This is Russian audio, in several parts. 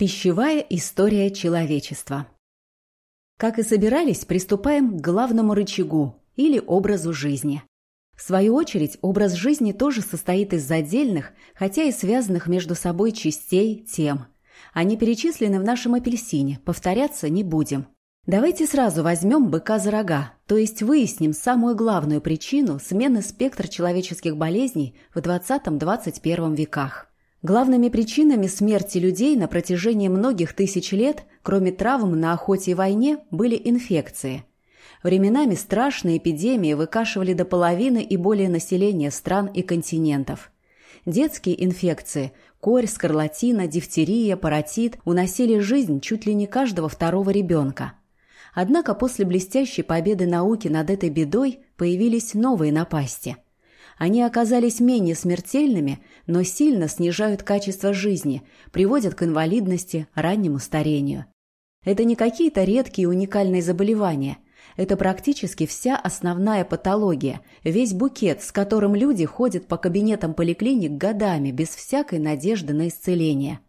Пищевая история человечества. Как и собирались, приступаем к главному рычагу или образу жизни. В свою очередь, образ жизни тоже состоит из отдельных, хотя и связанных между собой частей, тем. Они перечислены в нашем апельсине, повторяться не будем. Давайте сразу возьмем быка за рога, то есть выясним самую главную причину смены спектра человеческих болезней в 20-21 веках. Главными причинами смерти людей на протяжении многих тысяч лет, кроме травм на охоте и войне, были инфекции. Временами страшные эпидемии выкашивали до половины и более населения стран и континентов. Детские инфекции – корь, скарлатина, дифтерия, паротит – уносили жизнь чуть ли не каждого второго ребенка. Однако после блестящей победы науки над этой бедой появились новые напасти – они оказались менее смертельными, но сильно снижают качество жизни, приводят к инвалидности, раннему старению. Это не какие-то редкие уникальные заболевания. Это практически вся основная патология, весь букет, с которым люди ходят по кабинетам поликлиник годами без всякой надежды на исцеление.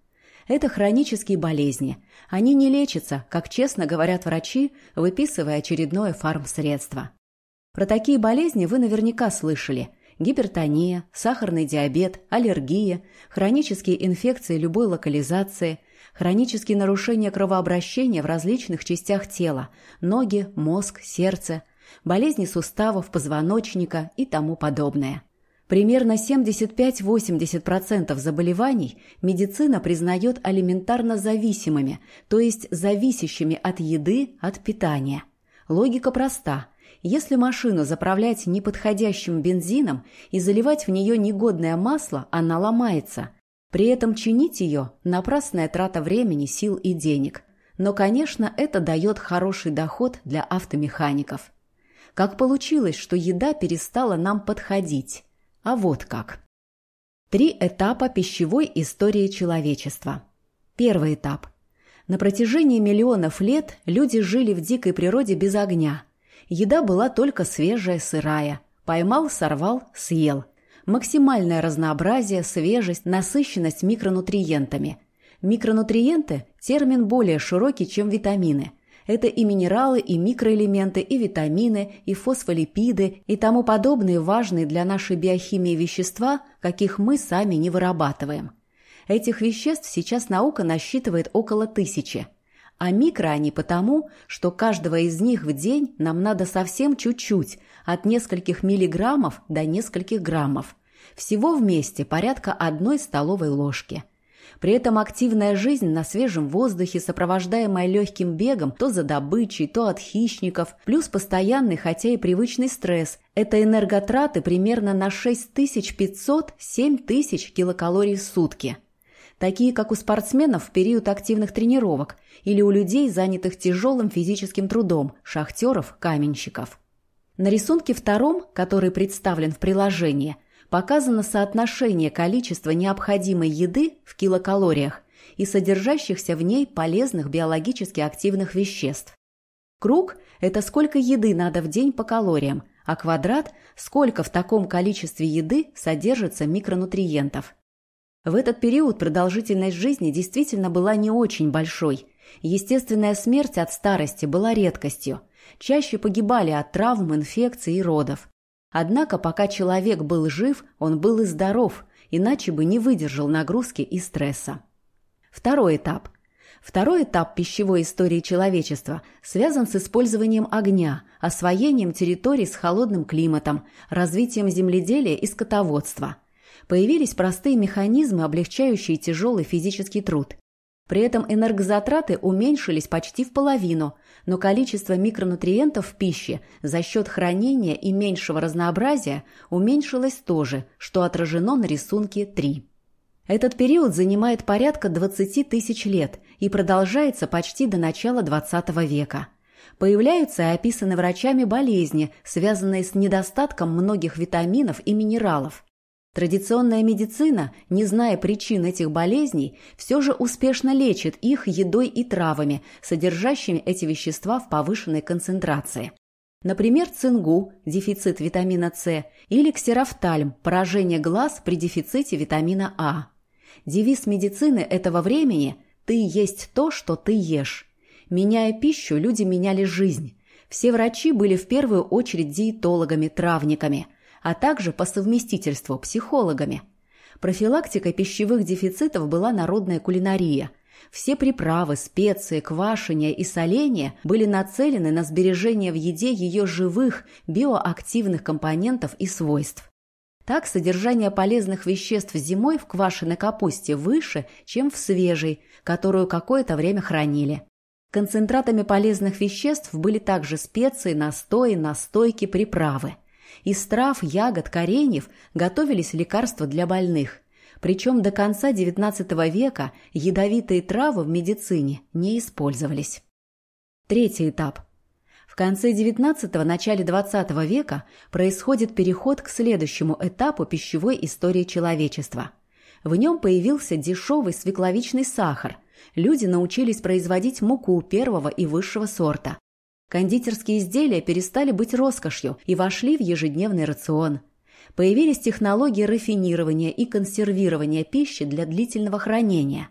Это хронические болезни. Они не лечатся, как честно говорят врачи, выписывая очередное фармсредство. Про такие болезни вы наверняка слышали – гипертония, сахарный диабет, аллергия, хронические инфекции любой локализации, хронические нарушения кровообращения в различных частях тела, ноги, мозг, сердце, болезни суставов, позвоночника и тому подобное. Примерно 75-80% заболеваний медицина признает алиментарно зависимыми, то есть зависящими от еды, от питания. Логика проста. Если машину заправлять неподходящим бензином и заливать в нее негодное масло, она ломается. При этом чинить ее – напрасная трата времени, сил и денег. Но, конечно, это дает хороший доход для автомехаников. Как получилось, что еда перестала нам подходить? А вот как. Три этапа пищевой истории человечества. Первый этап. На протяжении миллионов лет люди жили в дикой природе без огня – Еда была только свежая, сырая. Поймал, сорвал, съел. Максимальное разнообразие, свежесть, насыщенность микронутриентами. Микронутриенты – термин более широкий, чем витамины. Это и минералы, и микроэлементы, и витамины, и фосфолипиды, и тому подобные важные для нашей биохимии вещества, каких мы сами не вырабатываем. Этих веществ сейчас наука насчитывает около тысячи – а микро они потому, что каждого из них в день нам надо совсем чуть-чуть, от нескольких миллиграммов до нескольких граммов. Всего вместе порядка одной столовой ложки. При этом активная жизнь на свежем воздухе, сопровождаемая легким бегом то за добычей, то от хищников, плюс постоянный, хотя и привычный стресс – это энерготраты примерно на 6500-7000 килокалорий в сутки – такие как у спортсменов в период активных тренировок или у людей, занятых тяжелым физическим трудом, шахтеров, каменщиков. На рисунке втором, который представлен в приложении, показано соотношение количества необходимой еды в килокалориях и содержащихся в ней полезных биологически активных веществ. Круг – это сколько еды надо в день по калориям, а квадрат – сколько в таком количестве еды содержится микронутриентов – в этот период продолжительность жизни действительно была не очень большой. Естественная смерть от старости была редкостью. Чаще погибали от травм, инфекций и родов. Однако пока человек был жив, он был и здоров, иначе бы не выдержал нагрузки и стресса. Второй этап. Второй этап пищевой истории человечества связан с использованием огня, освоением территорий с холодным климатом, развитием земледелия и скотоводства – появились простые механизмы, облегчающие тяжелый физический труд. При этом энергозатраты уменьшились почти в половину, но количество микронутриентов в пище за счет хранения и меньшего разнообразия уменьшилось тоже, что отражено на рисунке 3. Этот период занимает порядка 20 тысяч лет и продолжается почти до начала XX века. Появляются и описаны врачами болезни, связанные с недостатком многих витаминов и минералов. Традиционная медицина, не зная причин этих болезней, все же успешно лечит их едой и травами, содержащими эти вещества в повышенной концентрации. Например, цингу – дефицит витамина С, или ксерафтальм – поражение глаз при дефиците витамина А. Девиз медицины этого времени – «Ты есть то, что ты ешь». Меняя пищу, люди меняли жизнь. Все врачи были в первую очередь диетологами, травниками, а также по совместительству психологами. Профилактикой пищевых дефицитов была народная кулинария. Все приправы, специи, квашения и соления были нацелены на сбережение в еде ее живых, биоактивных компонентов и свойств. Так, содержание полезных веществ зимой в квашеной капусте выше, чем в свежей, которую какое-то время хранили. Концентратами полезных веществ были также специи, настои, настойки, приправы. Из трав, ягод, кореньев готовились лекарства для больных. Причем до конца XIX века ядовитые травы в медицине не использовались. Третий этап. В конце XIX – начале XX века происходит переход к следующему этапу пищевой истории человечества. В нем появился дешевый свекловичный сахар – люди научились производить муку первого и высшего сорта. Кондитерские изделия перестали быть роскошью и вошли в ежедневный рацион. Появились технологии рафинирования и консервирования пищи для длительного хранения.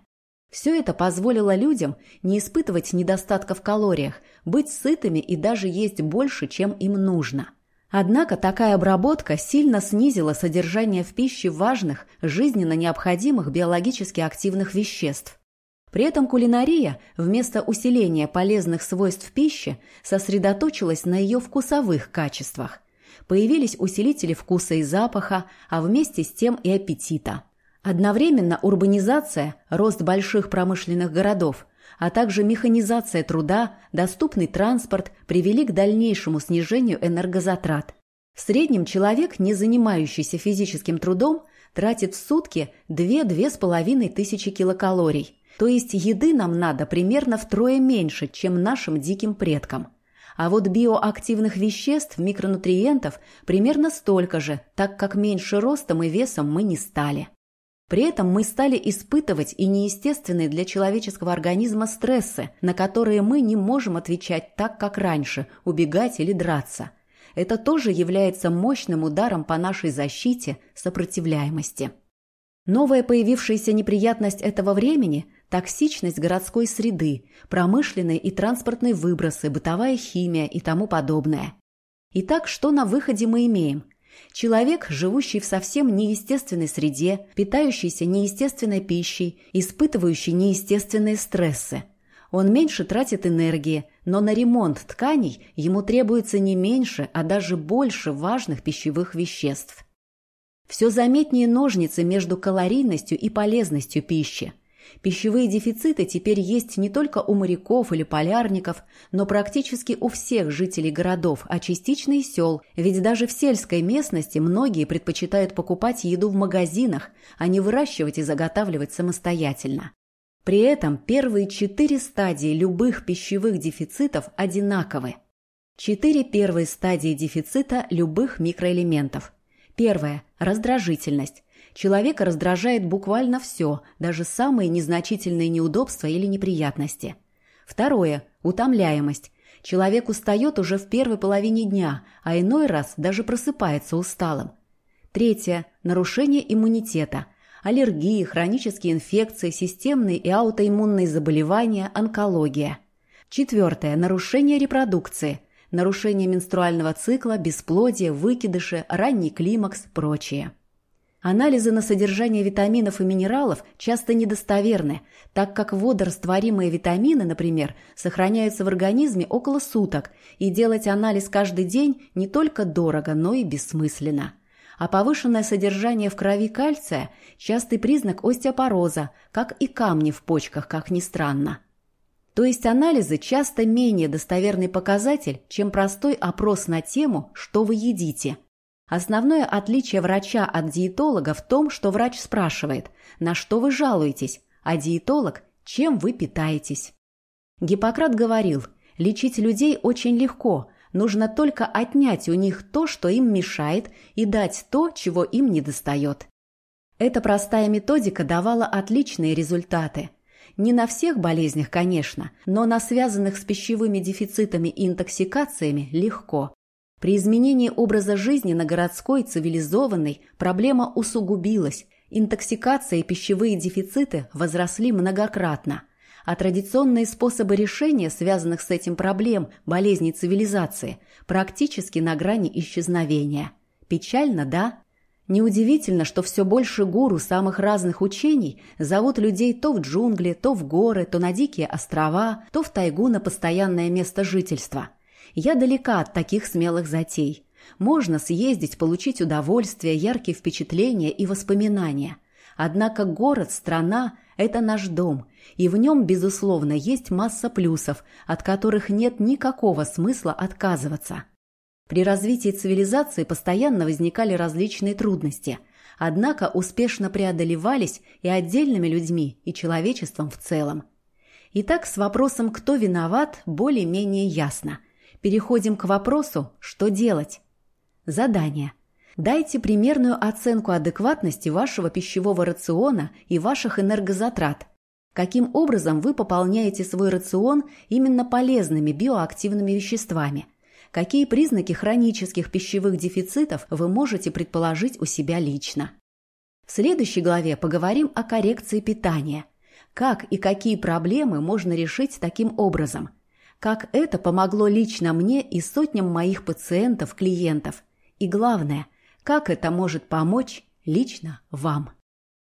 Все это позволило людям не испытывать недостатка в калориях, быть сытыми и даже есть больше, чем им нужно. Однако такая обработка сильно снизила содержание в пище важных, жизненно необходимых биологически активных веществ. При этом кулинария вместо усиления полезных свойств пищи сосредоточилась на ее вкусовых качествах. Появились усилители вкуса и запаха, а вместе с тем и аппетита. Одновременно урбанизация, рост больших промышленных городов, а также механизация труда, доступный транспорт привели к дальнейшему снижению энергозатрат. В среднем человек, не занимающийся физическим трудом, тратит в сутки 2-2,5 тысячи килокалорий – то есть еды нам надо примерно втрое меньше, чем нашим диким предкам. А вот биоактивных веществ, микронутриентов примерно столько же, так как меньше ростом и весом мы не стали. При этом мы стали испытывать и неестественные для человеческого организма стрессы, на которые мы не можем отвечать так, как раньше, убегать или драться. Это тоже является мощным ударом по нашей защите, сопротивляемости. Новая появившаяся неприятность этого времени – токсичность городской среды, промышленные и транспортные выбросы, бытовая химия и тому подобное. Итак, что на выходе мы имеем? Человек, живущий в совсем неестественной среде, питающийся неестественной пищей, испытывающий неестественные стрессы. Он меньше тратит энергии, но на ремонт тканей ему требуется не меньше, а даже больше важных пищевых веществ. Все заметнее ножницы между калорийностью и полезностью пищи. Пищевые дефициты теперь есть не только у моряков или полярников, но практически у всех жителей городов, а частично и сел, ведь даже в сельской местности многие предпочитают покупать еду в магазинах, а не выращивать и заготавливать самостоятельно. При этом первые четыре стадии любых пищевых дефицитов одинаковы. Четыре первые стадии дефицита любых микроэлементов. Первая – раздражительность. Человека раздражает буквально все, даже самые незначительные неудобства или неприятности. Второе – утомляемость. Человек устает уже в первой половине дня, а иной раз даже просыпается усталым. Третье – нарушение иммунитета. Аллергии, хронические инфекции, системные и аутоиммунные заболевания, онкология. Четвертое – нарушение репродукции. Нарушение менструального цикла, бесплодие, выкидыши, ранний климакс, прочее. Анализы на содержание витаминов и минералов часто недостоверны, так как водорастворимые витамины, например, сохраняются в организме около суток, и делать анализ каждый день не только дорого, но и бессмысленно. А повышенное содержание в крови кальция – частый признак остеопороза, как и камни в почках, как ни странно. То есть анализы часто менее достоверный показатель, чем простой опрос на тему «что вы едите?». Основное отличие врача от диетолога в том, что врач спрашивает, на что вы жалуетесь, а диетолог – чем вы питаетесь. Гиппократ говорил, лечить людей очень легко, нужно только отнять у них то, что им мешает, и дать то, чего им недостает. Эта простая методика давала отличные результаты. Не на всех болезнях, конечно, но на связанных с пищевыми дефицитами и интоксикациями легко. При изменении образа жизни на городской, цивилизованный, проблема усугубилась, интоксикация и пищевые дефициты возросли многократно. а традиционные способы решения связанных с этим проблем, болезней цивилизации, практически на грани исчезновения. Печально, да? Неудивительно, что все больше гуру самых разных учений зовут людей то в джунгли, то в горы, то на дикие острова, то в тайгу на постоянное место жительства. Я далека от таких смелых затей. Можно съездить, получить удовольствие, яркие впечатления и воспоминания. Однако город, страна – это наш дом, и в нем, безусловно, есть масса плюсов, от которых нет никакого смысла отказываться. При развитии цивилизации постоянно возникали различные трудности, однако успешно преодолевались и отдельными людьми, и человечеством в целом. Итак, с вопросом «кто виноват» более-менее ясно. Переходим к вопросу «что делать?». Задание. Дайте примерную оценку адекватности вашего пищевого рациона и ваших энергозатрат. Каким образом вы пополняете свой рацион именно полезными биоактивными веществами – какие признаки хронических пищевых дефицитов вы можете предположить у себя лично. В следующей главе поговорим о коррекции питания. Как и какие проблемы можно решить таким образом. Как это помогло лично мне и сотням моих пациентов, клиентов. И главное, как это может помочь лично вам.